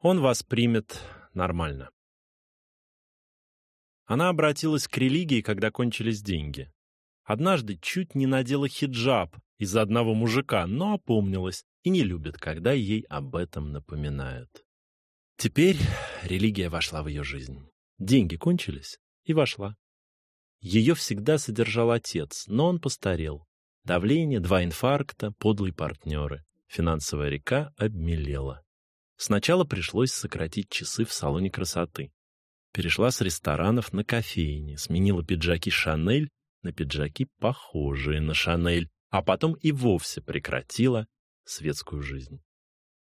Он вас примет нормально. Она обратилась к религии, когда кончились деньги. Однажды чуть не надела хиджаб из-за одного мужика, но опомнилась и не любит, когда ей об этом напоминают. Теперь религия вошла в ее жизнь. Деньги кончились, и вошла. Ее всегда содержал отец, но он постарел. Давление, два инфаркта, подлые партнеры. Финансовая река обмелела. Сначала пришлось сократить часы в салоне красоты. Перешла с ресторанов на кофейни, сменила пиджаки Шанель на пиджаки, похожие на Шанель, а потом и вовсе прекратила светскую жизнь.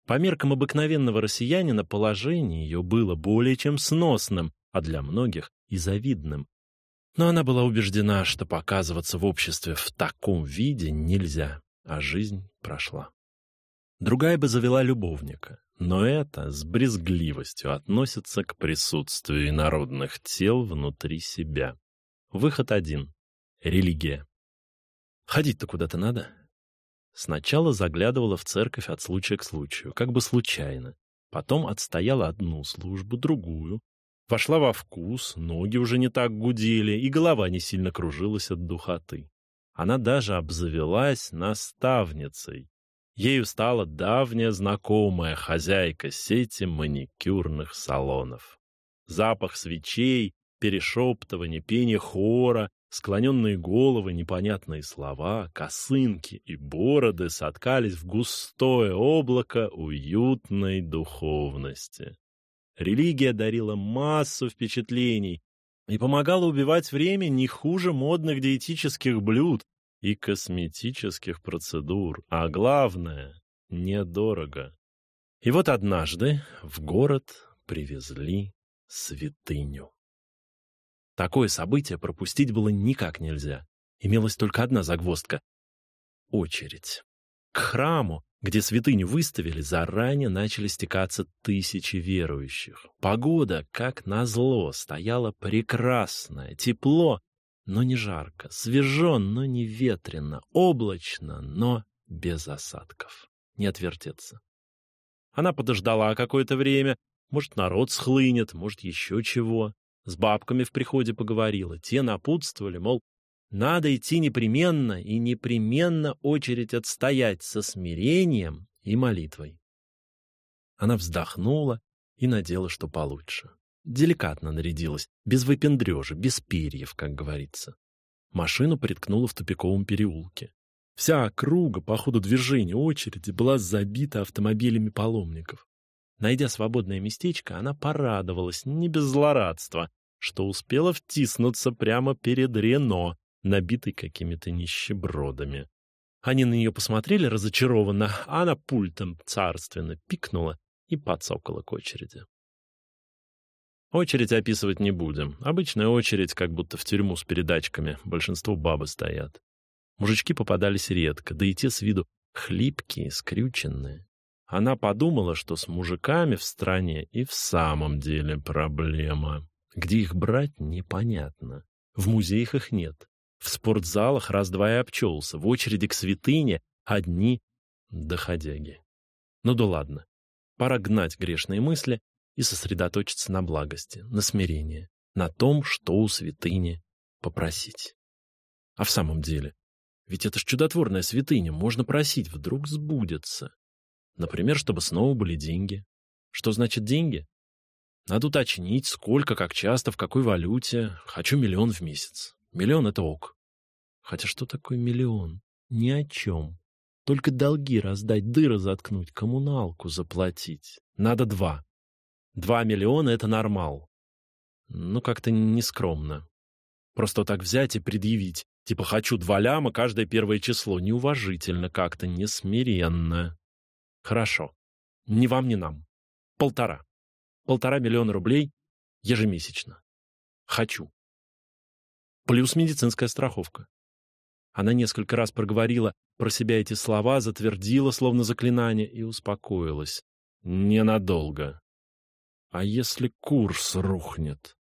По меркам обыкновенного россиянина положение ее было более чем сносным, а для многих и завидным. Но она была убеждена, что показываться в обществе в таком виде нельзя, а жизнь прошла. Другая бы завела любовника, но это с брезгливостью относится к присутствию инородных тел внутри себя. Выход один — религия. Ходить-то куда-то надо. Сначала заглядывала в церковь от случая к случаю, как бы случайно. Потом отстояла одну службу, другую, Вошла во вкус, ноги уже не так гудели, и голова не сильно кружилась от духоты. Она даже обзавелась наставницей. Ею стала давняя знакомая хозяйка сети маникюрных салонов. Запах свечей, перешептывание, пение хора, склоненные головы, непонятные слова, косынки и бороды соткались в густое облако уютной духовности. Религия дарила массу впечатлений и помогала убивать время не хуже модных диетических блюд и косметических процедур, а главное — недорого. И вот однажды в город привезли святыню. Такое событие пропустить было никак нельзя. Имелась только одна загвоздка — очередь. К храму где святыню выставили, заранее начали стекаться тысячи верующих. Погода, как назло, стояла прекрасная, тепло, но не жарко, свежо, но не ветрено, облачно, но без осадков. Не отвертеться. Она подождала какое-то время, может, народ схлынет, может, еще чего. С бабками в приходе поговорила. Те напутствовали, мол, надо идти непременно и непременно очередь отстоять со смирением и молитвой. Она вздохнула и надела, что получше. Деликатно нарядилась, без выпендрежа, без перьев, как говорится. Машину приткнула в тупиковом переулке. Вся округа по ходу движения очереди была забита автомобилями паломников. Найдя свободное местечко, она порадовалась, не без злорадства, что успела втиснуться прямо перед Рено, набитый какими-то нищебродами. Они на нее посмотрели разочарованно, а она пультом царственно пикнула и подсокола к очереди. Очередь описывать не будем. Обычная очередь, как будто в тюрьму с передачками. Большинство бабы стоят. Мужички попадались редко, да и те с виду хлипкие, скрюченные. Она подумала, что с мужиками в стране и в самом деле проблема. Где их брать, непонятно. В музеях их нет. В спортзалах раз-два и обчелся, в очереди к святыне одни доходяги. Ну да ладно, пора гнать грешные мысли и сосредоточиться на благости, на смирении, на том, что у святыни попросить. А в самом деле, ведь это ж чудотворная святыня, можно просить, вдруг сбудется. Например, чтобы снова были деньги. Что значит деньги? Надо уточнить, сколько, как часто, в какой валюте. Хочу миллион в месяц. Миллион — это ок. Хотя что такое миллион? Ни о чем. Только долги раздать, дыры заткнуть, коммуналку заплатить. Надо два. Два миллиона — это нормал. Ну, как-то нескромно. Просто так взять и предъявить. Типа хочу два ляма каждое первое число. Неуважительно как-то, несмиренно. Хорошо. Ни вам, ни нам. Полтора. Полтора миллиона рублей ежемесячно. Хочу. Плюс медицинская страховка. Она несколько раз проговорила про себя эти слова, затвердила, словно заклинание, и успокоилась. Ненадолго. А если курс рухнет?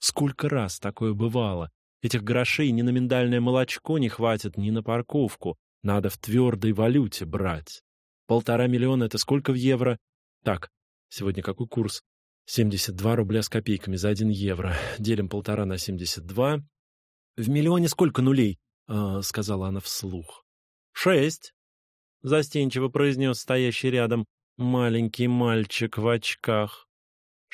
Сколько раз такое бывало? Этих грошей ни на миндальное молочко не хватит, ни на парковку. Надо в твердой валюте брать. Полтора миллиона — это сколько в евро? Так, Сегодня какой курс? 72 рубля с копейками за 1 евро. Делим полтора на 72. В миллионе сколько нулей? э, сказала она вслух. Шесть, застенчиво произнес стоящий рядом маленький мальчик в очках.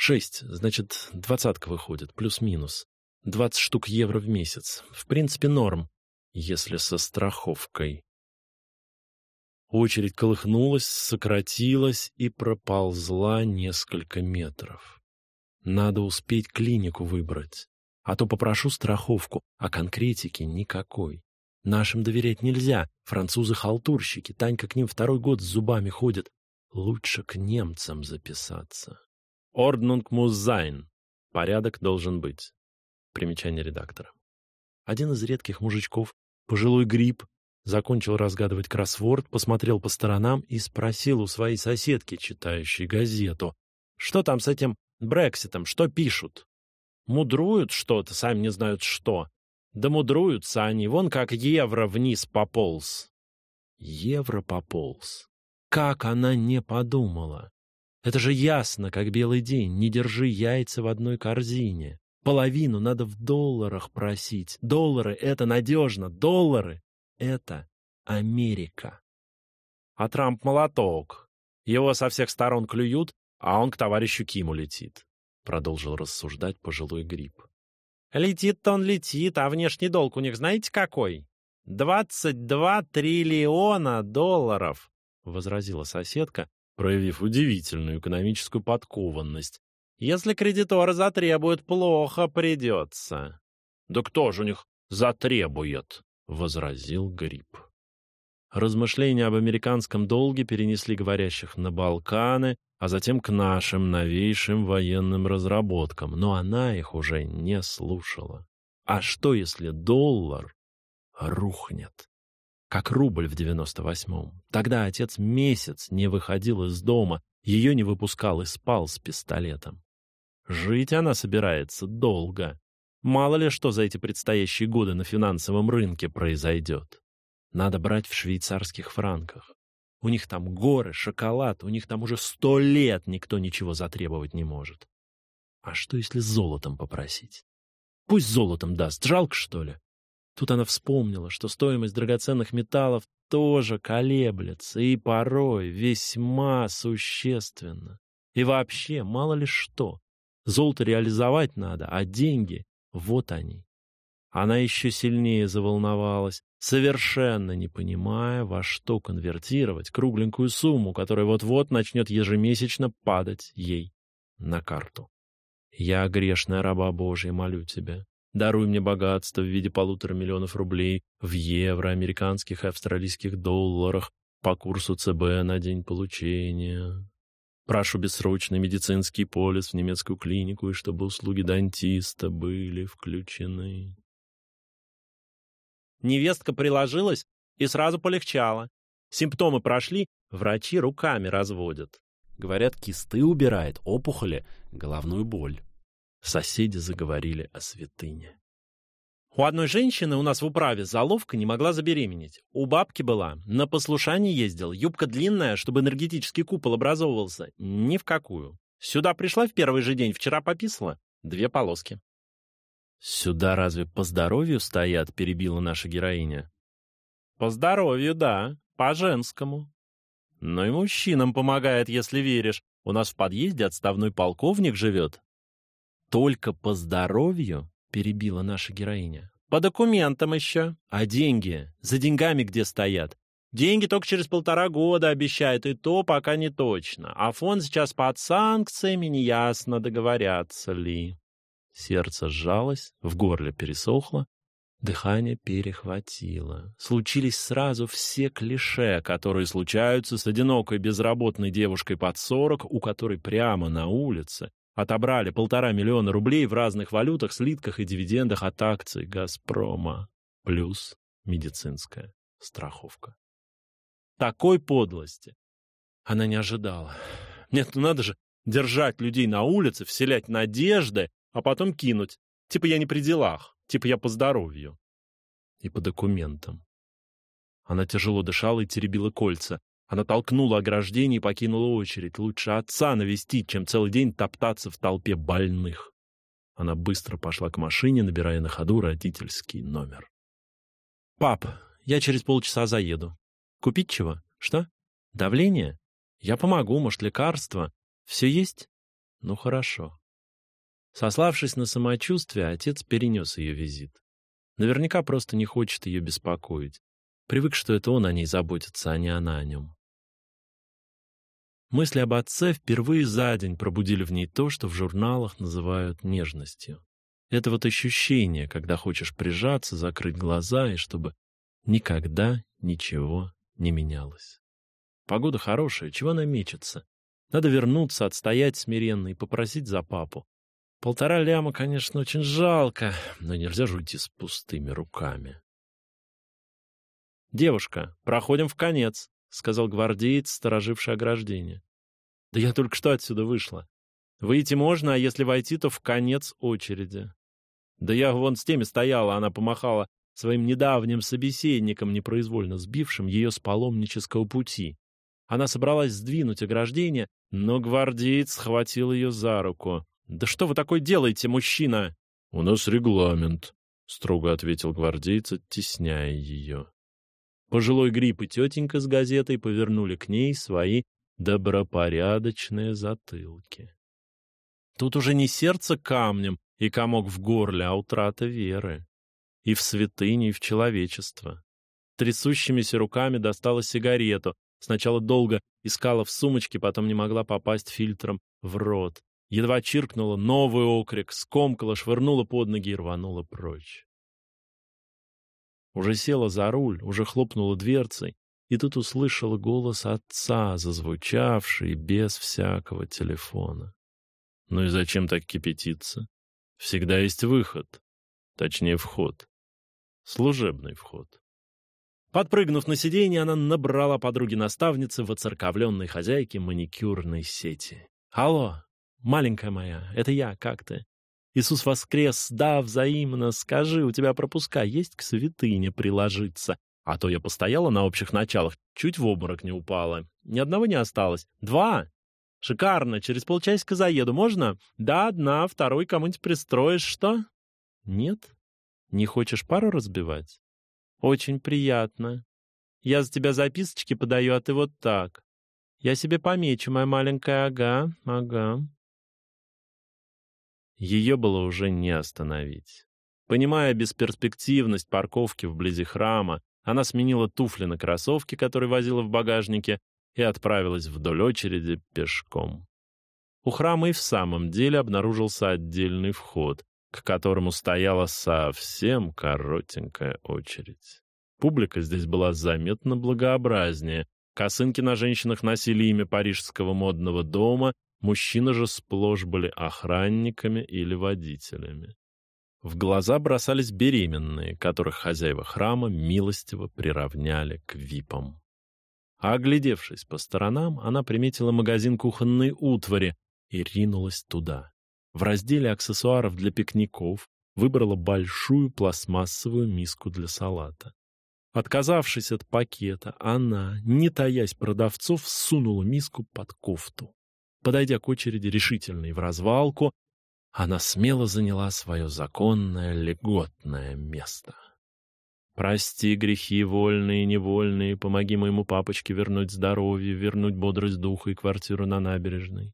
Шесть, значит, двадцатка выходит, плюс-минус. Двадцать штук евро в месяц. В принципе, норм, если со страховкой. Очередь колыхнулась, сократилась и проползла несколько метров. Надо успеть клинику выбрать. А то попрошу страховку, а конкретики никакой. Нашим доверять нельзя. Французы халтурщики. Танька к ним второй год с зубами ходит. Лучше к немцам записаться. Орднунг музайн. Порядок должен быть. Примечание редактора. Один из редких мужичков, пожилой гриб, закончил разгадывать кроссворд, посмотрел по сторонам и спросил у своей соседки, читающей газету, что там с этим Брекситом, что пишут? Мудруют что-то, сами не знают что. Да мудруются они, вон как евро вниз пополз. Евро пополз. Как она не подумала? Это же ясно, как белый день. Не держи яйца в одной корзине. Половину надо в долларах просить. Доллары — это надежно. Доллары — это Америка. А Трамп молоток. Его со всех сторон клюют, а он к товарищу Киму летит продолжил рассуждать пожилой гриб. Летит-то он летит, а внешний долг у них знаете какой? Двадцать два триллиона долларов, возразила соседка, проявив удивительную экономическую подкованность. Если кредиторы затребуют, плохо придется. Да кто же у них затребует? возразил Гриб. Размышления об американском долге перенесли говорящих на Балканы, а затем к нашим новейшим военным разработкам, но она их уже не слушала. А что, если доллар рухнет? Как рубль в девяносто восьмом. Тогда отец месяц не выходил из дома, ее не выпускал и спал с пистолетом. Жить она собирается долго. Мало ли что за эти предстоящие годы на финансовом рынке произойдет. Надо брать в швейцарских франках. У них там горы, шоколад, у них там уже сто лет никто ничего затребовать не может. А что, если золотом попросить? Пусть золотом даст, жалко, что ли? Тут она вспомнила, что стоимость драгоценных металлов тоже колеблется, и порой весьма существенно. И вообще, мало ли что. Золото реализовать надо, а деньги — вот они. Она еще сильнее заволновалась, совершенно не понимая, во что конвертировать кругленькую сумму, которая вот-вот начнет ежемесячно падать ей на карту. «Я, грешная раба Божья, молю тебя, даруй мне богатство в виде полутора миллионов рублей в евро, американских и австралийских долларах по курсу ЦБ на день получения. Прошу бессрочный медицинский полис в немецкую клинику, и чтобы услуги дантиста были включены». Невестка приложилась и сразу полегчало. Симптомы прошли, врачи руками разводят. Говорят, кисты убирает, опухоли, головную боль. Соседи заговорили о святыне. У одной женщины у нас в управе заловка не могла забеременеть. У бабки была, на послушание ездил, юбка длинная, чтобы энергетический купол образовывался. Ни в какую. Сюда пришла в первый же день, вчера пописала. Две полоски. «Сюда разве по здоровью стоят?» — перебила наша героиня. «По здоровью, да, по-женскому. Но и мужчинам помогает, если веришь. У нас в подъезде отставной полковник живет». «Только по здоровью?» — перебила наша героиня. «По документам еще. А деньги? За деньгами где стоят? Деньги только через полтора года обещают, и то пока не точно. А фонд сейчас под санкциями, неясно, договорятся ли». Сердце сжалось, в горле пересохло, дыхание перехватило. Случились сразу все клише, которые случаются с одинокой безработной девушкой под сорок, у которой прямо на улице отобрали полтора миллиона рублей в разных валютах, слитках и дивидендах от акций «Газпрома» плюс медицинская страховка. Такой подлости она не ожидала. Нет, ну надо же держать людей на улице, вселять надежды, а потом кинуть. Типа я не при делах, типа я по здоровью. И по документам. Она тяжело дышала и теребила кольца. Она толкнула ограждение и покинула очередь. Лучше отца навестить, чем целый день топтаться в толпе больных. Она быстро пошла к машине, набирая на ходу родительский номер. «Пап, я через полчаса заеду. Купить чего? Что? Давление? Я помогу, может, лекарства? Все есть? Ну, хорошо». Сославшись на самочувствие, отец перенес ее визит. Наверняка просто не хочет ее беспокоить. Привык, что это он о ней заботится, а не она о нем. Мысли об отце впервые за день пробудили в ней то, что в журналах называют нежностью. Это вот ощущение, когда хочешь прижаться, закрыть глаза, и чтобы никогда ничего не менялось. Погода хорошая, чего она мечется? Надо вернуться, отстоять смиренно и попросить за папу. Полтора ляма, конечно, очень жалко, но нельзя же уйти с пустыми руками. «Девушка, проходим в конец», — сказал гвардеец, стороживший ограждение. «Да я только что отсюда вышла. Выйти можно, а если войти, то в конец очереди». «Да я вон с теми стояла», — она помахала своим недавним собеседником, непроизвольно сбившим ее с паломнического пути. Она собралась сдвинуть ограждение, но гвардеец схватил ее за руку. «Да что вы такое делаете, мужчина?» «У нас регламент», — строго ответил гвардеец, оттесняя ее. Пожилой гриб и тетенька с газетой повернули к ней свои добропорядочные затылки. Тут уже не сердце камнем и комок в горле, а утрата веры. И в святыню, и в человечество. Трясущимися руками достала сигарету. Сначала долго искала в сумочке, потом не могла попасть фильтром в рот. Едва чиркнула новый окрик, скомкала, швырнула под ноги и рванула прочь. Уже села за руль, уже хлопнула дверцей, и тут услышала голос отца, зазвучавший без всякого телефона. Ну и зачем так кипятиться? Всегда есть выход. Точнее, вход. Служебный вход. Подпрыгнув на сиденье, она набрала подруги-наставницы в оцерковленной хозяйке маникюрной сети. «Алло, маленькая моя, это я, как ты? Иисус воскрес, да, взаимно, скажи, у тебя пропуска есть к святыне приложиться? А то я постояла на общих началах, чуть в обморок не упала. Ни одного не осталось. Два. Шикарно, через полчасика заеду, можно? Да, одна, второй кому-нибудь пристроишь, что? Нет? Не хочешь пару разбивать? Очень приятно. Я за тебя записочки подаю, а ты вот так. Я себе помечу, моя маленькая, ага, ага. Ее было уже не остановить. Понимая бесперспективность парковки вблизи храма, она сменила туфли на кроссовки, которые возила в багажнике, и отправилась вдоль очереди пешком. У храма и в самом деле обнаружился отдельный вход, к которому стояла совсем коротенькая очередь. Публика здесь была заметно благообразнее. Косынки на женщинах носили имя парижского модного дома Мужчины же сплошь были охранниками или водителями. В глаза бросались беременные, которых хозяева храма милостиво приравняли к випам. А оглядевшись по сторонам, она приметила магазин кухонной утвари и ринулась туда. В разделе аксессуаров для пикников выбрала большую пластмассовую миску для салата. Отказавшись от пакета, она, не таясь продавцов, сунула миску под кофту. Подойдя к очереди решительной в развалку, она смело заняла свое законное льготное место. Прости грехи вольные и невольные, помоги моему папочке вернуть здоровье, вернуть бодрость духа и квартиру на набережной.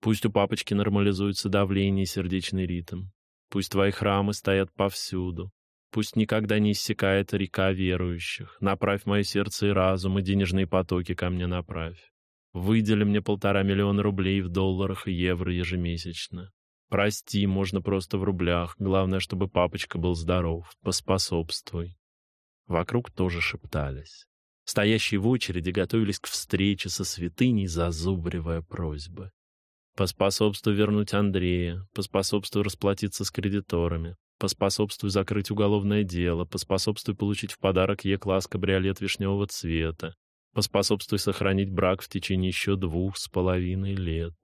Пусть у папочки нормализуется давление и сердечный ритм. Пусть твои храмы стоят повсюду. Пусть никогда не иссякает река верующих. Направь мое сердце и разум, и денежные потоки ко мне направь. Выдели мне полтора миллиона рублей в долларах и евро ежемесячно. Прости, можно просто в рублях. Главное, чтобы папочка был здоров. Поспособствуй. Вокруг тоже шептались. Стоящие в очереди готовились к встрече со святыней, зазубривая просьбы. Поспособствуй вернуть Андрея, поспособствуй расплатиться с кредиторами, поспособствуй закрыть уголовное дело, поспособствуй получить в подарок Е-класс кабриолет вишневого цвета, поспособствуй сохранить брак в течение еще двух с половиной лет.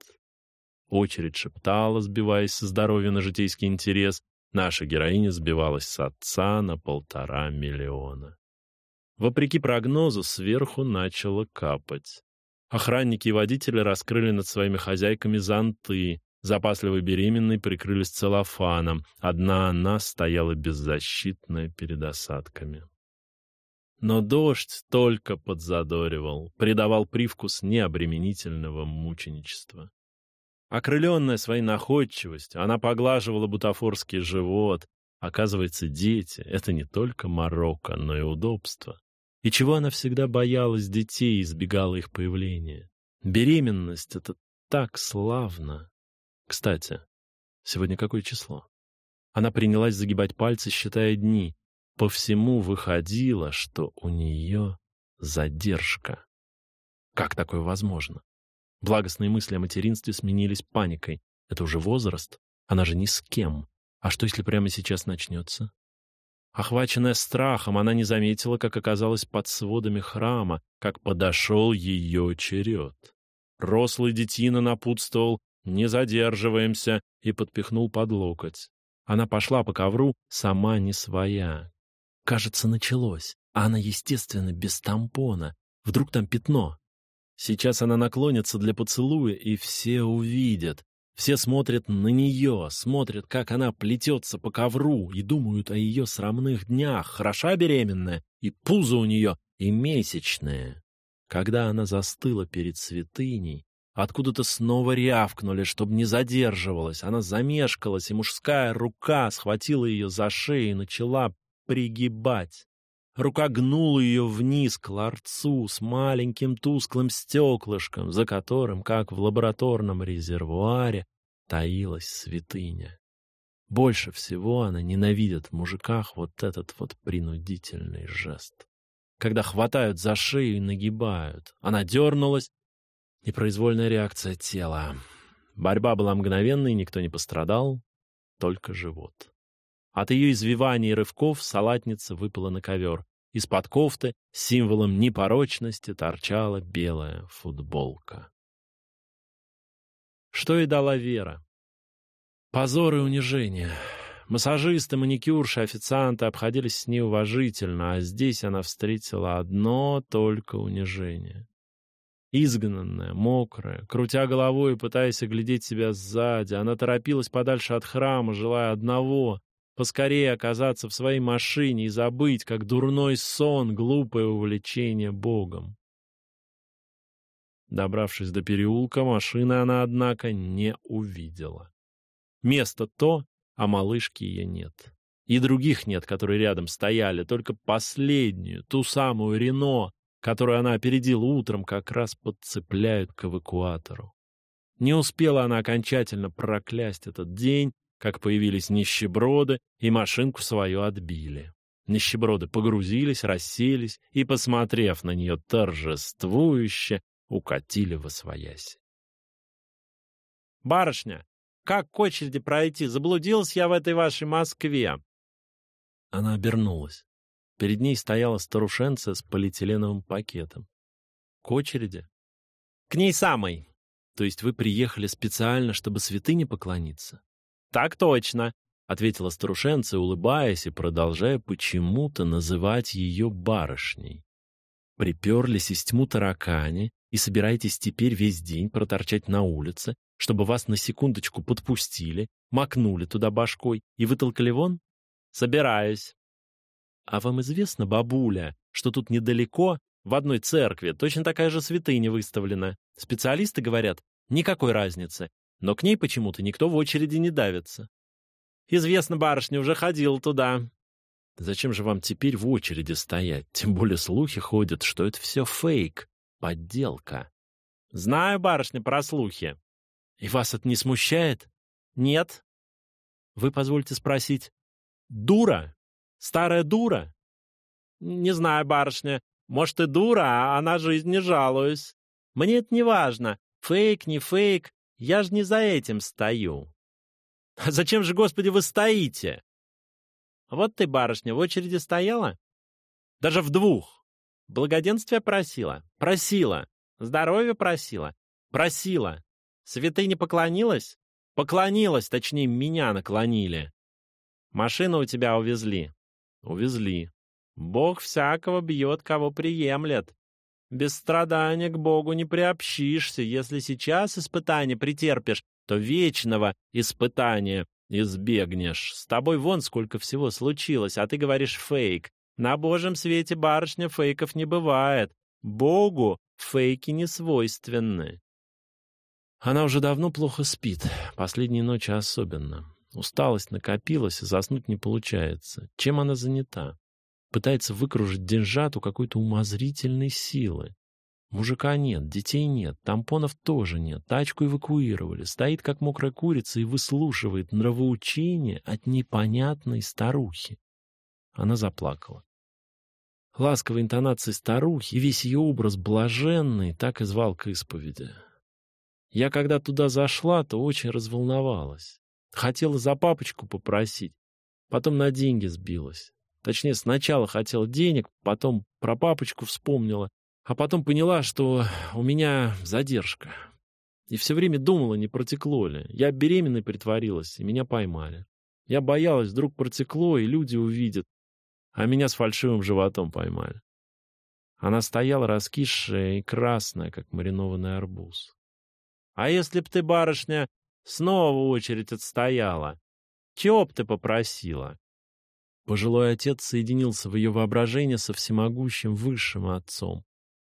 Очередь шептала, сбиваясь со здоровья на житейский интерес. Наша героиня сбивалась с отца на полтора миллиона. Вопреки прогнозу, сверху начало капать. Охранники и водители раскрыли над своими хозяйками зонты, запасливо беременные прикрылись целлофаном, одна она стояла беззащитная перед осадками. Но дождь только подзадоривал, придавал привкус необременительного мученичества. Окрыленная своей находчивостью, она поглаживала бутафорский живот. Оказывается, дети — это не только Марокко, но и удобство. И чего она всегда боялась детей и избегала их появления? Беременность — это так славно. Кстати, сегодня какое число? Она принялась загибать пальцы, считая дни. По всему выходило, что у нее задержка. Как такое возможно? Благостные мысли о материнстве сменились паникой. Это уже возраст. Она же ни с кем. А что, если прямо сейчас начнется? Охваченная страхом, она не заметила, как оказалась под сводами храма, как подошел ее черед. Рослый детина напутствовал «Не задерживаемся» и подпихнул под локоть. Она пошла по ковру, сама не своя. Кажется, началось. А она, естественно, без тампона. Вдруг там пятно. Сейчас она наклонится для поцелуя, и все увидят. Все смотрят на нее, смотрят, как она плетется по ковру, и думают о ее срамных днях, хороша беременная, и пузо у нее, и месячное. Когда она застыла перед святыней, откуда-то снова рявкнули, чтобы не задерживалась. Она замешкалась, и мужская рука схватила ее за шею и начала пригибать. Рука гнула ее вниз к ларцу с маленьким тусклым стеклышком, за которым, как в лабораторном резервуаре, таилась святыня. Больше всего она ненавидит в мужиках вот этот вот принудительный жест. Когда хватают за шею и нагибают. Она дернулась. Непроизвольная реакция тела. Борьба была мгновенной, никто не пострадал, только живот. От ее извиваний и рывков салатница выпала на ковер. Из-под кофты символом непорочности торчала белая футболка. Что и дала Вера. Позор и унижение. Массажисты, маникюрши, официанты обходились с ней уважительно, а здесь она встретила одно только унижение. Изгнанная, мокрая, крутя головой и пытаясь оглядеть себя сзади, она торопилась подальше от храма, желая одного Поскорее оказаться в своей машине и забыть, как дурной сон, глупое увлечение Богом. Добравшись до переулка, машины она, однако, не увидела. Место то, а малышки ее нет. И других нет, которые рядом стояли, только последнюю, ту самую Рено, которую она опередила утром, как раз подцепляют к эвакуатору. Не успела она окончательно проклясть этот день, как появились нищеброды и машинку свою отбили. Нищеброды погрузились, расселись и, посмотрев на нее торжествующе, укатили во своясь. «Барышня, как к очереди пройти? Заблудилась я в этой вашей Москве!» Она обернулась. Перед ней стояла старушенция с полиэтиленовым пакетом. «К очереди?» «К ней самой!» «То есть вы приехали специально, чтобы святыне поклониться?» «Так точно», — ответила старушенция, улыбаясь и продолжая почему-то называть ее барышней. «Приперлись из тьму таракани и собираетесь теперь весь день проторчать на улице, чтобы вас на секундочку подпустили, макнули туда башкой и вытолкали вон? Собираюсь. А вам известно, бабуля, что тут недалеко, в одной церкви, точно такая же святыня выставлена. Специалисты говорят, никакой разницы, но к ней почему-то никто в очереди не давится. Известно, барышня уже ходила туда. Зачем же вам теперь в очереди стоять? Тем более слухи ходят, что это все фейк, подделка. Знаю, барышня, про слухи. И вас это не смущает? Нет. Вы позвольте спросить, дура? Старая дура? Не знаю, барышня. Может, и дура, а на жизнь не жалуюсь. Мне это не важно. Фейк, не фейк. Я же не за этим стою. А зачем же, Господи, вы стоите? Вот ты, барышня, в очереди стояла? Даже в двух. Благоденствие просила? Просила. Здоровье просила? Просила. Святыне поклонилась? Поклонилась, точнее, меня наклонили. Машину у тебя увезли. Увезли. Бог всякого бьет, кого приемлет. Без страдания к Богу не приобщишься. Если сейчас испытание претерпишь, то вечного испытания избегнешь. С тобой вон сколько всего случилось, а ты говоришь фейк. На Божьем свете, барышня, фейков не бывает. Богу фейки не свойственны. Она уже давно плохо спит, последние ночи особенно. Усталость накопилась, заснуть не получается. Чем она занята? Пытается выкружить деньжат у какой-то умозрительной силы. Мужика нет, детей нет, тампонов тоже нет, тачку эвакуировали. Стоит, как мокрая курица, и выслушивает нравоучение от непонятной старухи. Она заплакала. Ласковой интонацией старухи и весь ее образ блаженный так и звал к исповеди. Я когда туда зашла, то очень разволновалась. Хотела за папочку попросить, потом на деньги сбилась. Точнее, сначала хотела денег, потом про папочку вспомнила, а потом поняла, что у меня задержка. И все время думала, не протекло ли. Я беременной притворилась, и меня поймали. Я боялась, вдруг протекло, и люди увидят, а меня с фальшивым животом поймали. Она стояла раскисшая и красная, как маринованный арбуз. «А если б ты, барышня, снова очередь отстояла? Чего б ты попросила?» Пожилой отец соединился в ее воображении со всемогущим высшим отцом.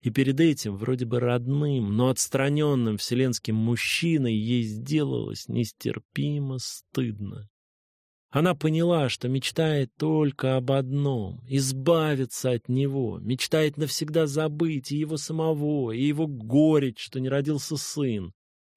И перед этим, вроде бы родным, но отстраненным вселенским мужчиной, ей сделалось нестерпимо стыдно. Она поняла, что мечтает только об одном — избавиться от него, мечтает навсегда забыть и его самого, и его горечь, что не родился сын,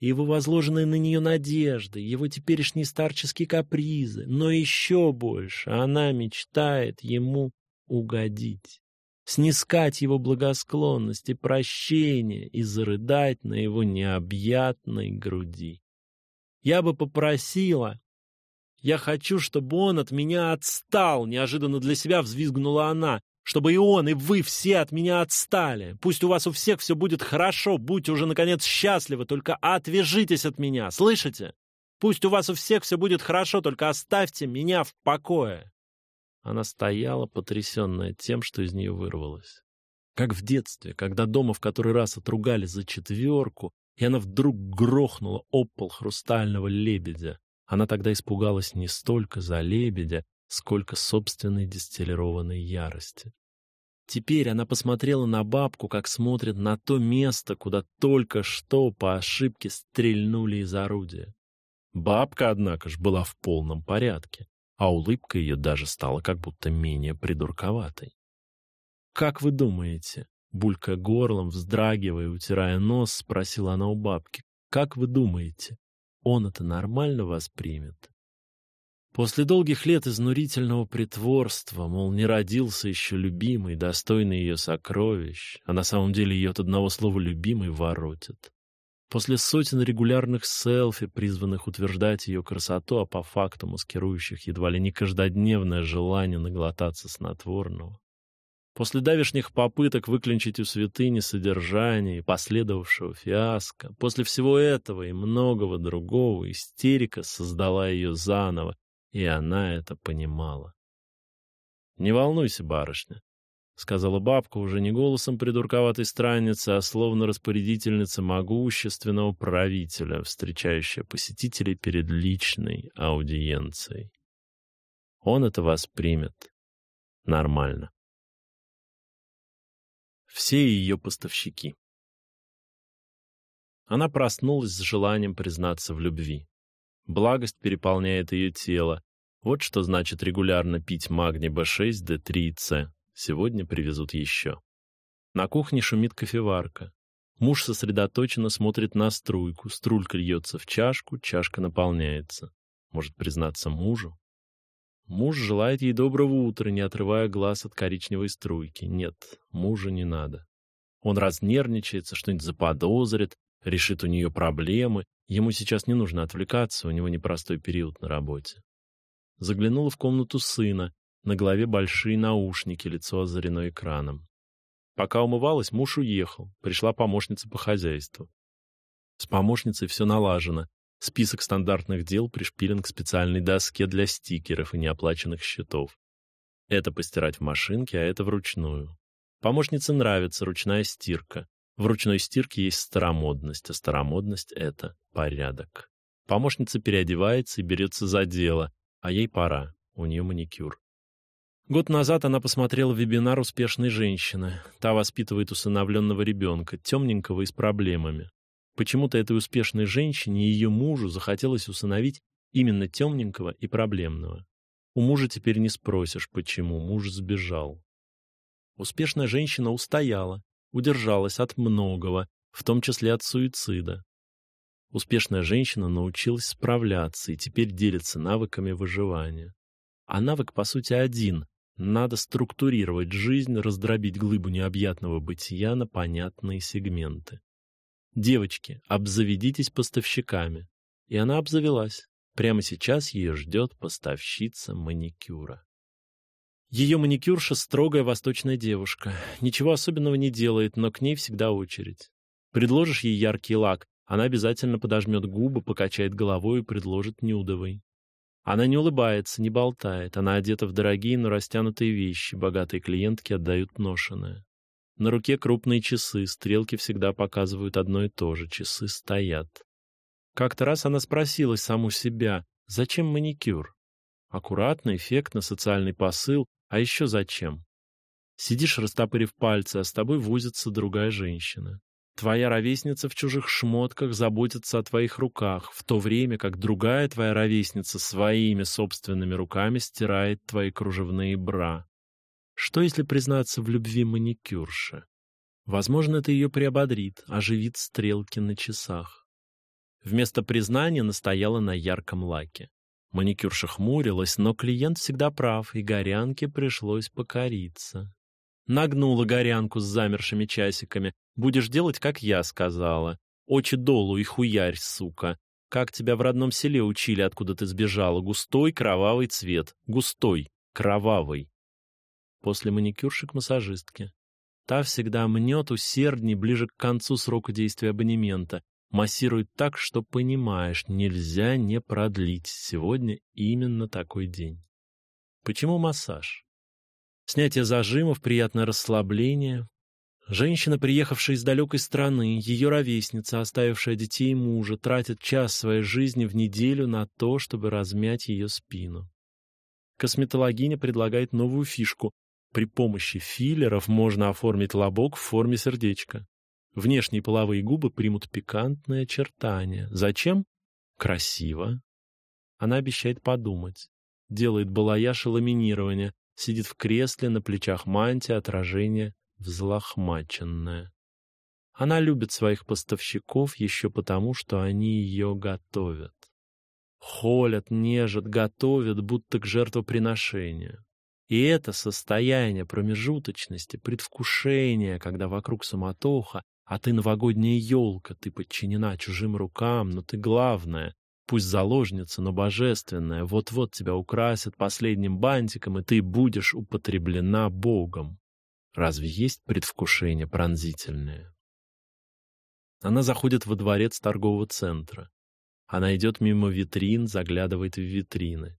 его возложенные на нее надежды, его теперешние старческие капризы, но еще больше она мечтает ему угодить, снискать его благосклонность и прощение и зарыдать на его необъятной груди. Я бы попросила... Я хочу, чтобы он от меня отстал, неожиданно для себя взвизгнула она, чтобы и он, и вы все от меня отстали. Пусть у вас у всех все будет хорошо, будьте уже, наконец, счастливы, только отвяжитесь от меня, слышите? Пусть у вас у всех все будет хорошо, только оставьте меня в покое. Она стояла, потрясенная тем, что из нее вырвалось. Как в детстве, когда дома в который раз отругали за четверку, и она вдруг грохнула об пол хрустального лебедя. Она тогда испугалась не столько за лебедя, сколько собственной дистиллированной ярости. Теперь она посмотрела на бабку, как смотрит на то место, куда только что по ошибке стрельнули из орудия. Бабка, однако ж, была в полном порядке, а улыбка ее даже стала как будто менее придурковатой. «Как вы думаете?» — булькая горлом, вздрагивая и утирая нос, спросила она у бабки. «Как вы думаете, он это нормально воспримет?» После долгих лет изнурительного притворства, мол, не родился еще любимый, достойный ее сокровищ, а на самом деле ее от одного слова «любимый» воротит. После сотен регулярных селфи, призванных утверждать ее красоту, а по факту маскирующих едва ли не каждодневное желание наглотаться снотворного. После давешних попыток выклинчить у святыни содержание и последовавшего фиаско, после всего этого и многого другого, истерика создала ее заново, и она это понимала. «Не волнуйся, барышня», — сказала бабка уже не голосом придурковатой странницы, а словно распорядительница могущественного правителя, встречающая посетителей перед личной аудиенцией. Он это воспримет нормально. Все ее поставщики. Она проснулась с желанием признаться в любви. Благость переполняет ее тело. Вот что значит регулярно пить магний B6, D3 и C. Сегодня привезут еще. На кухне шумит кофеварка. Муж сосредоточенно смотрит на струйку. Струйка льется в чашку, чашка наполняется. Может признаться мужу? Муж желает ей доброго утра, не отрывая глаз от коричневой струйки. Нет, мужа не надо. Он разнервничается, что-нибудь заподозрит, решит у нее проблемы. Ему сейчас не нужно отвлекаться, у него непростой период на работе. Заглянула в комнату сына. На голове большие наушники, лицо озарено экраном. Пока умывалась, муж уехал. Пришла помощница по хозяйству. С помощницей все налажено. Список стандартных дел пришпилен к специальной доске для стикеров и неоплаченных счетов. Это постирать в машинке, а это вручную. Помощнице нравится ручная стирка. В ручной стирке есть старомодность, а старомодность это порядок. Помощница переодевается и берется за дело, а ей пора, у нее маникюр. Год назад она посмотрела вебинар успешной женщины. Та воспитывает усыновленного ребенка, темненького и с проблемами. Почему-то этой успешной женщине и ее мужу захотелось усыновить именно темненького и проблемного. У мужа теперь не спросишь, почему муж сбежал. Успешная женщина устояла, удержалась от многого, в том числе от суицида. Успешная женщина научилась справляться и теперь делится навыками выживания. А навык, по сути, один. Надо структурировать жизнь, раздробить глыбу необъятного бытия на понятные сегменты. Девочки, обзаведитесь поставщиками. И она обзавелась. Прямо сейчас ее ждет поставщица маникюра. Ее маникюрша строгая восточная девушка. Ничего особенного не делает, но к ней всегда очередь. Предложишь ей яркий лак, она обязательно подожмет губы, покачает головой и предложит нюдовый. Она не улыбается, не болтает. Она одета в дорогие, но растянутые вещи. Богатые клиентки отдают ношеное. На руке крупные часы, стрелки всегда показывают одно и то же. Часы стоят. Как-то раз она спросила саму себя, зачем маникюр? Аккуратно, эффектно, социальный посыл, а еще зачем? Сидишь, растопырив пальцы, а с тобой возится другая женщина. Твоя ровесница в чужих шмотках заботится о твоих руках, в то время как другая твоя ровесница своими собственными руками стирает твои кружевные бра. Что если признаться в любви маникюрше? Возможно, это ее приободрит, оживит стрелки на часах. Вместо признания настояла на ярком лаке. Маникюрша хмурилась, но клиент всегда прав, и горянке пришлось покориться. Нагнула горянку с замершими часиками. Будешь делать, как я сказала. Очи долу и хуярь, сука. Как тебя в родном селе учили, откуда ты сбежала. Густой кровавый цвет. Густой, кровавый. После маникюрши к массажистке. Та всегда мнет усердней ближе к концу срока действия абонемента. Массирует так, что понимаешь, нельзя не продлить. Сегодня именно такой день. Почему массаж? снятие зажимов, приятное расслабление. Женщина, приехавшая из далекой страны, ее ровесница, оставившая детей и мужа, тратит час своей жизни в неделю на то, чтобы размять ее спину. Косметологиня предлагает новую фишку. При помощи филлеров можно оформить лобок в форме сердечка. Внешние половые губы примут пикантные очертания. Зачем? Красиво. Она обещает подумать. Делает балаяж и ламинирование, Сидит в кресле, на плечах мантия, отражение взлохмаченное. Она любит своих поставщиков еще потому, что они ее готовят. Холят, нежат, готовят, будто к жертвоприношению. И это состояние промежуточности, предвкушения, когда вокруг самотоха, а ты новогодняя елка, ты подчинена чужим рукам, но ты главная, Пусть заложница, но божественная, вот-вот тебя украсят последним бантиком, и ты будешь употреблена Богом. Разве есть предвкушение пронзительное? Она заходит во дворец торгового центра. Она идет мимо витрин, заглядывает в витрины.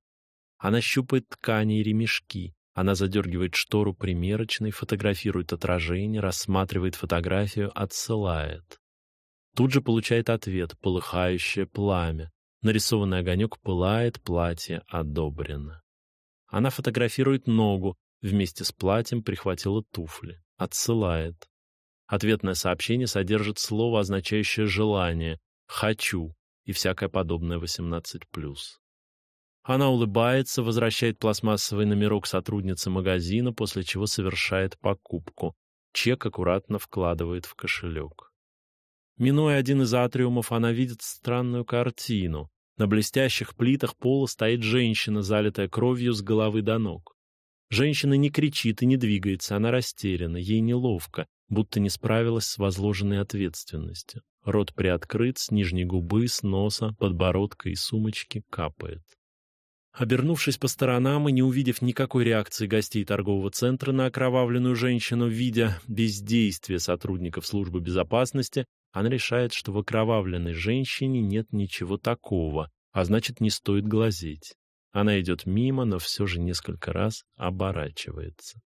Она щупает ткани и ремешки. Она задергивает штору примерочной, фотографирует отражение, рассматривает фотографию, отсылает. Тут же получает ответ: полыхающее пламя. Нарисованный огонек пылает, платье одобрено. Она фотографирует ногу, вместе с платьем прихватила туфли. Отсылает. Ответное сообщение содержит слово, означающее желание, хочу и всякое подобное 18+. Она улыбается, возвращает пластмассовый номерок сотруднице магазина, после чего совершает покупку. Чек аккуратно вкладывает в кошелек. Минуя один из атриумов, она видит странную картину. На блестящих плитах пола стоит женщина, залитая кровью с головы до ног. Женщина не кричит и не двигается, она растеряна, ей неловко, будто не справилась с возложенной ответственностью. Рот приоткрыт, с нижней губы, с носа, подбородка и сумочки капает. Обернувшись по сторонам и не увидев никакой реакции гостей торгового центра на окровавленную женщину, видя бездействие сотрудников службы безопасности, она решает, что в окровавленной женщине нет ничего такого, а значит, не стоит глазеть. Она идет мимо, но все же несколько раз оборачивается.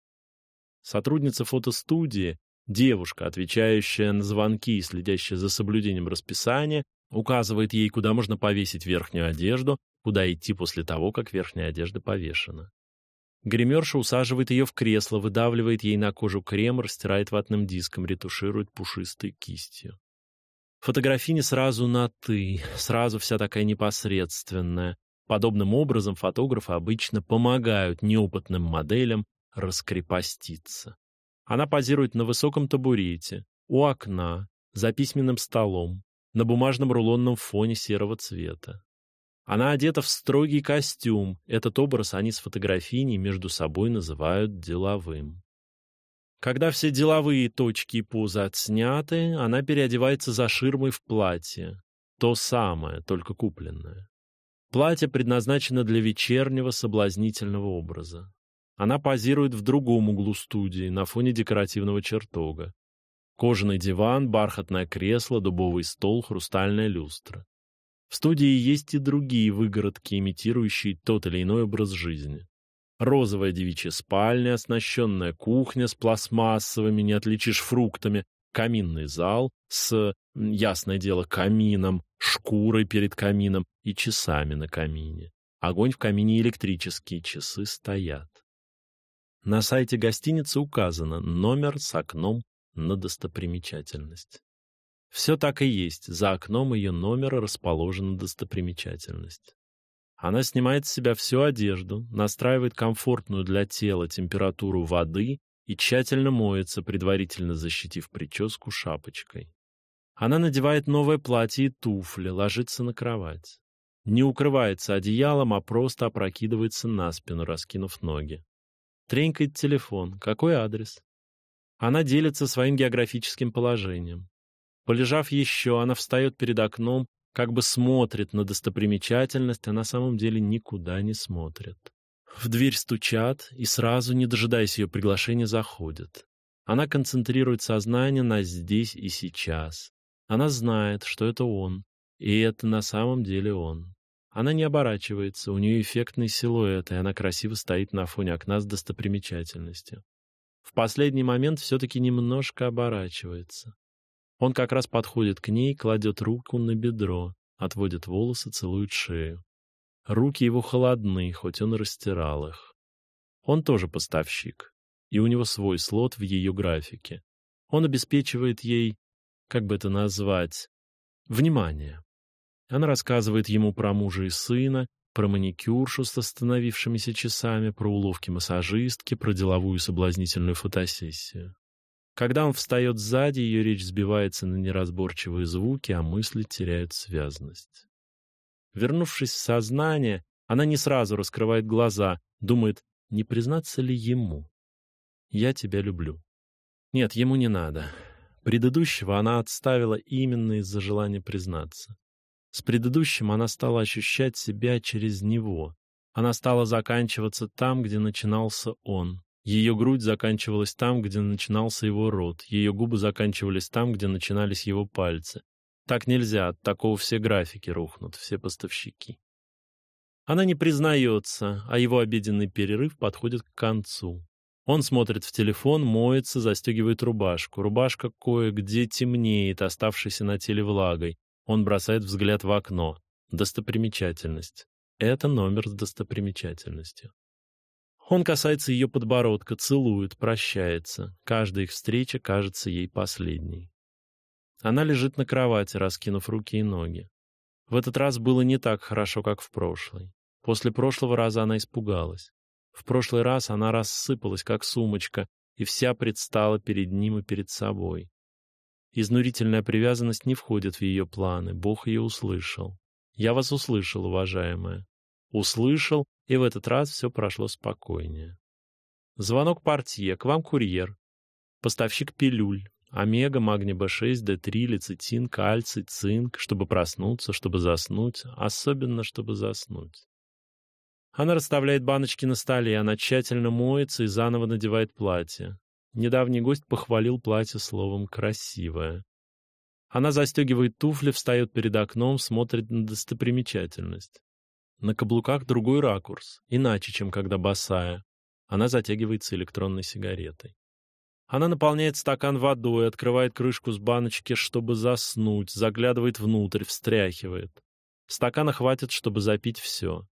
Сотрудница фотостудии, девушка, отвечающая на звонки и следящая за соблюдением расписания, указывает ей, куда можно повесить верхнюю одежду, куда идти после того, как верхняя одежда повешена. Гримерша усаживает ее в кресло, выдавливает ей на кожу крем, растирает ватным диском, ретуширует пушистой кистью. Фотографиня сразу на «ты», сразу вся такая непосредственная. Подобным образом фотографы обычно помогают неопытным моделям раскрепоститься. Она позирует на высоком табурете, у окна, за письменным столом, на бумажном рулонном фоне серого цвета. Она одета в строгий костюм. Этот образ они с фотографиней между собой называют деловым. Когда все деловые точки и позы отсняты, она переодевается за ширмой в платье. То самое, только купленное. Платье предназначено для вечернего соблазнительного образа. Она позирует в другом углу студии, на фоне декоративного чертога. Кожаный диван, бархатное кресло, дубовый стол, хрустальная люстра. В студии есть и другие выгородки, имитирующие тот или иной образ жизни. Розовая девичья спальня, оснащенная кухня с пластмассовыми, не отличишь фруктами, каминный зал с, ясное дело, камином, шкурой перед камином и часами на камине. Огонь в камине электрический, часы стоят. На сайте гостиницы указано номер с окном на достопримечательность. Все так и есть. За окном ее номера расположена достопримечательность. Она снимает с себя всю одежду, настраивает комфортную для тела температуру воды и тщательно моется, предварительно защитив прическу шапочкой. Она надевает новое платье и туфли, ложится на кровать. Не укрывается одеялом, а просто опрокидывается на спину, раскинув ноги. Тренькает телефон. Какой адрес? Она делится своим географическим положением. Полежав еще, она встает перед окном, как бы смотрит на достопримечательность, а на самом деле никуда не смотрит. В дверь стучат, и сразу, не дожидаясь ее приглашения, заходят. Она концентрирует сознание на здесь и сейчас. Она знает, что это он, и это на самом деле он. Она не оборачивается, у нее эффектный силуэт, и она красиво стоит на фоне окна с достопримечательностью. В последний момент все-таки немножко оборачивается. Он как раз подходит к ней, кладет руку на бедро, отводит волосы, целует шею. Руки его холодны, хоть он и растирал их. Он тоже поставщик, и у него свой слот в ее графике. Он обеспечивает ей, как бы это назвать, внимание. Она рассказывает ему про мужа и сына, про маникюршу с остановившимися часами, про уловки массажистки, про деловую соблазнительную фотосессию. Когда он встает сзади, ее речь сбивается на неразборчивые звуки, а мысли теряют связность. Вернувшись в сознание, она не сразу раскрывает глаза, думает, не признаться ли ему. «Я тебя люблю». Нет, ему не надо. Предыдущего она отставила именно из-за желания признаться. С предыдущим она стала ощущать себя через него. Она стала заканчиваться там, где начинался он. Ее грудь заканчивалась там, где начинался его рот. Ее губы заканчивались там, где начинались его пальцы. Так нельзя, от такого все графики рухнут, все поставщики. Она не признается, а его обеденный перерыв подходит к концу. Он смотрит в телефон, моется, застегивает рубашку. Рубашка кое-где темнеет, оставшейся на теле влагой. Он бросает взгляд в окно. Достопримечательность. Это номер с достопримечательностью. Он касается ее подбородка, целует, прощается. Каждая их встреча кажется ей последней. Она лежит на кровати, раскинув руки и ноги. В этот раз было не так хорошо, как в прошлый. После прошлого раза она испугалась. В прошлый раз она рассыпалась, как сумочка, и вся предстала перед ним и перед собой. Изнурительная привязанность не входит в ее планы. Бог ее услышал. Я вас услышал, уважаемая. Услышал, и в этот раз все прошло спокойнее. Звонок портье, к вам курьер. Поставщик пилюль. Омега, магний Б6, Д3, лецитин, кальций, цинк, чтобы проснуться, чтобы заснуть, особенно чтобы заснуть. Она расставляет баночки на столе, она тщательно моется и заново надевает платье. Недавний гость похвалил платье словом «красивое». Она застегивает туфли, встает перед окном, смотрит на достопримечательность. На каблуках другой ракурс, иначе, чем когда босая. Она затягивается электронной сигаретой. Она наполняет стакан водой, открывает крышку с баночки, чтобы заснуть, заглядывает внутрь, встряхивает. Стакана хватит, чтобы запить все.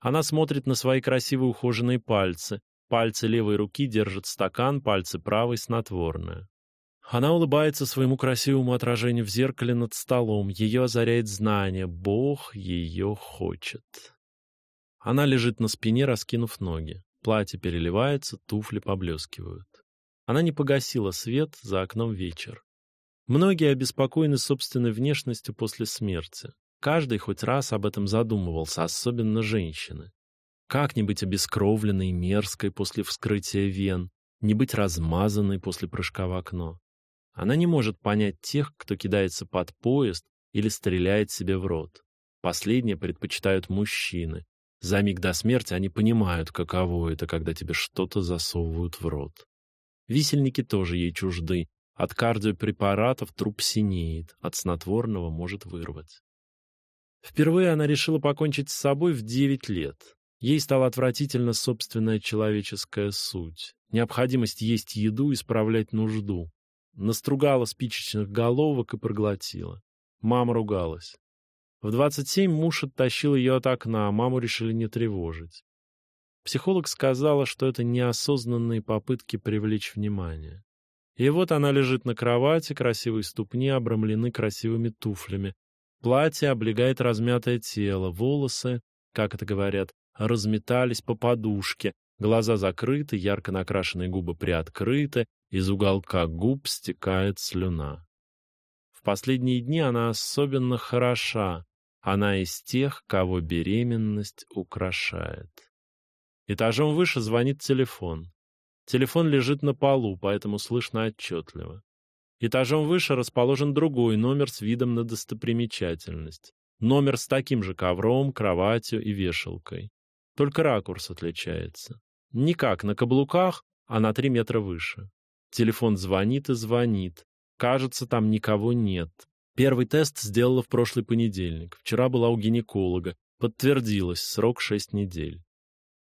Она смотрит на свои красивые ухоженные пальцы. Пальцы левой руки держат стакан, пальцы правой — снотворное. Она улыбается своему красивому отражению в зеркале над столом. Ее озаряет знание. Бог ее хочет. Она лежит на спине, раскинув ноги. Платье переливается, туфли поблескивают. Она не погасила свет, за окном вечер. Многие обеспокоены собственной внешностью после смерти. Каждый хоть раз об этом задумывался, особенно женщины. Как не быть обескровленной и мерзкой после вскрытия вен, не быть размазанной после прыжка в окно. Она не может понять тех, кто кидается под поезд или стреляет себе в рот. Последнее предпочитают мужчины. За миг до смерти они понимают, каково это, когда тебе что-то засовывают в рот. Висельники тоже ей чужды. От кардиопрепаратов труп синеет, от снотворного может вырвать. Впервые она решила покончить с собой в 9 лет. Ей стала отвратительна собственная человеческая суть, необходимость есть еду и справлять нужду. Настругала спичечных головок и проглотила. Мама ругалась. В 27 муж оттащил ее от окна, а маму решили не тревожить. Психолог сказала, что это неосознанные попытки привлечь внимание. И вот она лежит на кровати, красивые ступни обрамлены красивыми туфлями. Платье облегает размятое тело, волосы, как это говорят, разметались по подушке, глаза закрыты, ярко накрашенные губы приоткрыты, из уголка губ стекает слюна. В последние дни она особенно хороша. Она из тех, кого беременность украшает. Этажом выше звонит телефон. Телефон лежит на полу, поэтому слышно отчетливо. Этажом выше расположен другой номер с видом на достопримечательность. Номер с таким же ковром, кроватью и вешалкой. Только ракурс отличается. Не как на каблуках, а на три метра выше. Телефон звонит и звонит. Кажется, там никого нет. Первый тест сделала в прошлый понедельник. Вчера была у гинеколога. Подтвердилось, срок 6 недель.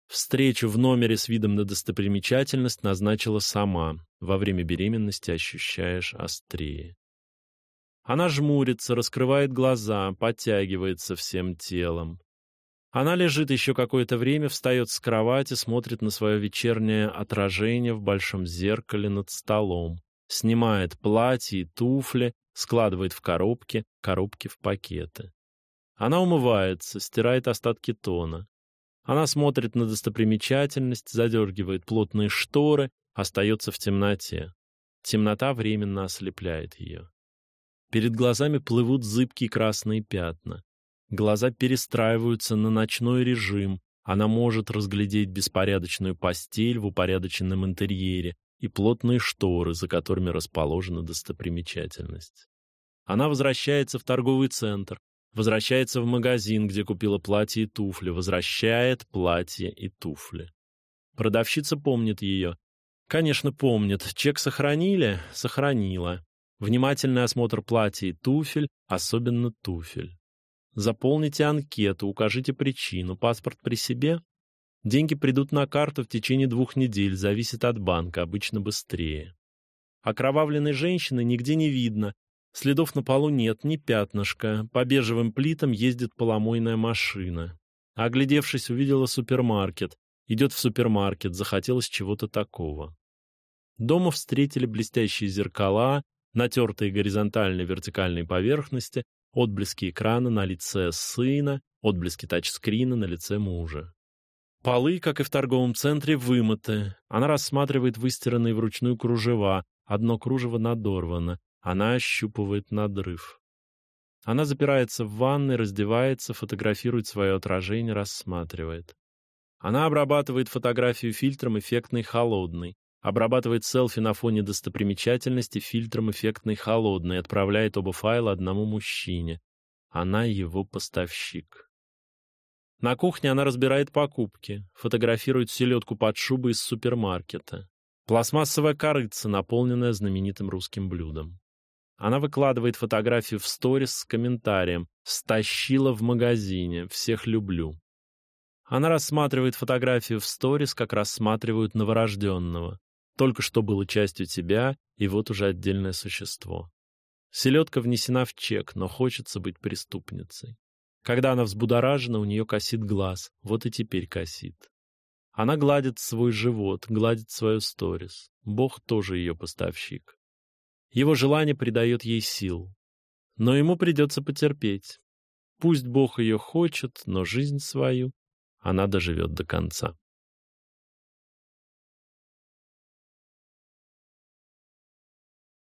Встречу в номере с видом на достопримечательность назначила сама. Во время беременности ощущаешь острее. Она жмурится, раскрывает глаза, подтягивается всем телом. Она лежит еще какое-то время, встает с кровати, смотрит на свое вечернее отражение в большом зеркале над столом, снимает платье и туфли, складывает в коробки, коробки в пакеты. Она умывается, стирает остатки тона. Она смотрит на достопримечательность, задергивает плотные шторы, остается в темноте. Темнота временно ослепляет ее. Перед глазами плывут зыбкие красные пятна. Глаза перестраиваются на ночной режим. Она может разглядеть беспорядочную постель в упорядоченном интерьере и плотные шторы, за которыми расположена достопримечательность. Она возвращается в торговый центр, возвращается в магазин, где купила платье и туфли, возвращает платье и туфли. Продавщица помнит ее. Конечно, помнит. Чек сохранили? Сохранила. Внимательный осмотр платья и туфель, особенно туфель. Заполните анкету, укажите причину, паспорт при себе. Деньги придут на карту в течение двух недель, зависит от банка, обычно быстрее. Окровавленной женщины нигде не видно. Следов на полу нет, ни пятнышка. По бежевым плитам ездит поломойная машина. Оглядевшись, увидела супермаркет. Идет в супермаркет, захотелось чего-то такого. Дома встретили блестящие зеркала, натертые горизонтальные и вертикальные поверхности, отблески экрана на лице сына, отблески тачскрина на лице мужа. Полы, как и в торговом центре, вымыты. Она рассматривает выстиранные вручную кружева. Одно кружево надорвано. Она ощупывает надрыв. Она запирается в ванной, раздевается, фотографирует свое отражение, рассматривает. Она обрабатывает фотографию фильтром эффектный холодный. Обрабатывает селфи на фоне достопримечательности фильтром эффектный холодный и отправляет оба файла одному мужчине. Она его поставщик. На кухне она разбирает покупки, фотографирует селедку под шубой из супермаркета. Пластмассовая корыца, наполненная знаменитым русским блюдом. Она выкладывает фотографию в сторис с комментарием «Стащила в магазине, всех люблю». Она рассматривает фотографию в сторис, как рассматривают новорожденного. Только что было частью тебя, и вот уже отдельное существо. Селедка внесена в чек, но хочется быть преступницей. Когда она взбудоражена, у нее косит глаз, вот и теперь косит. Она гладит свой живот, гладит свою сторис. Бог тоже ее поставщик. Его желание придает ей сил. Но ему придется потерпеть. Пусть Бог ее хочет, но жизнь свою она доживет до конца.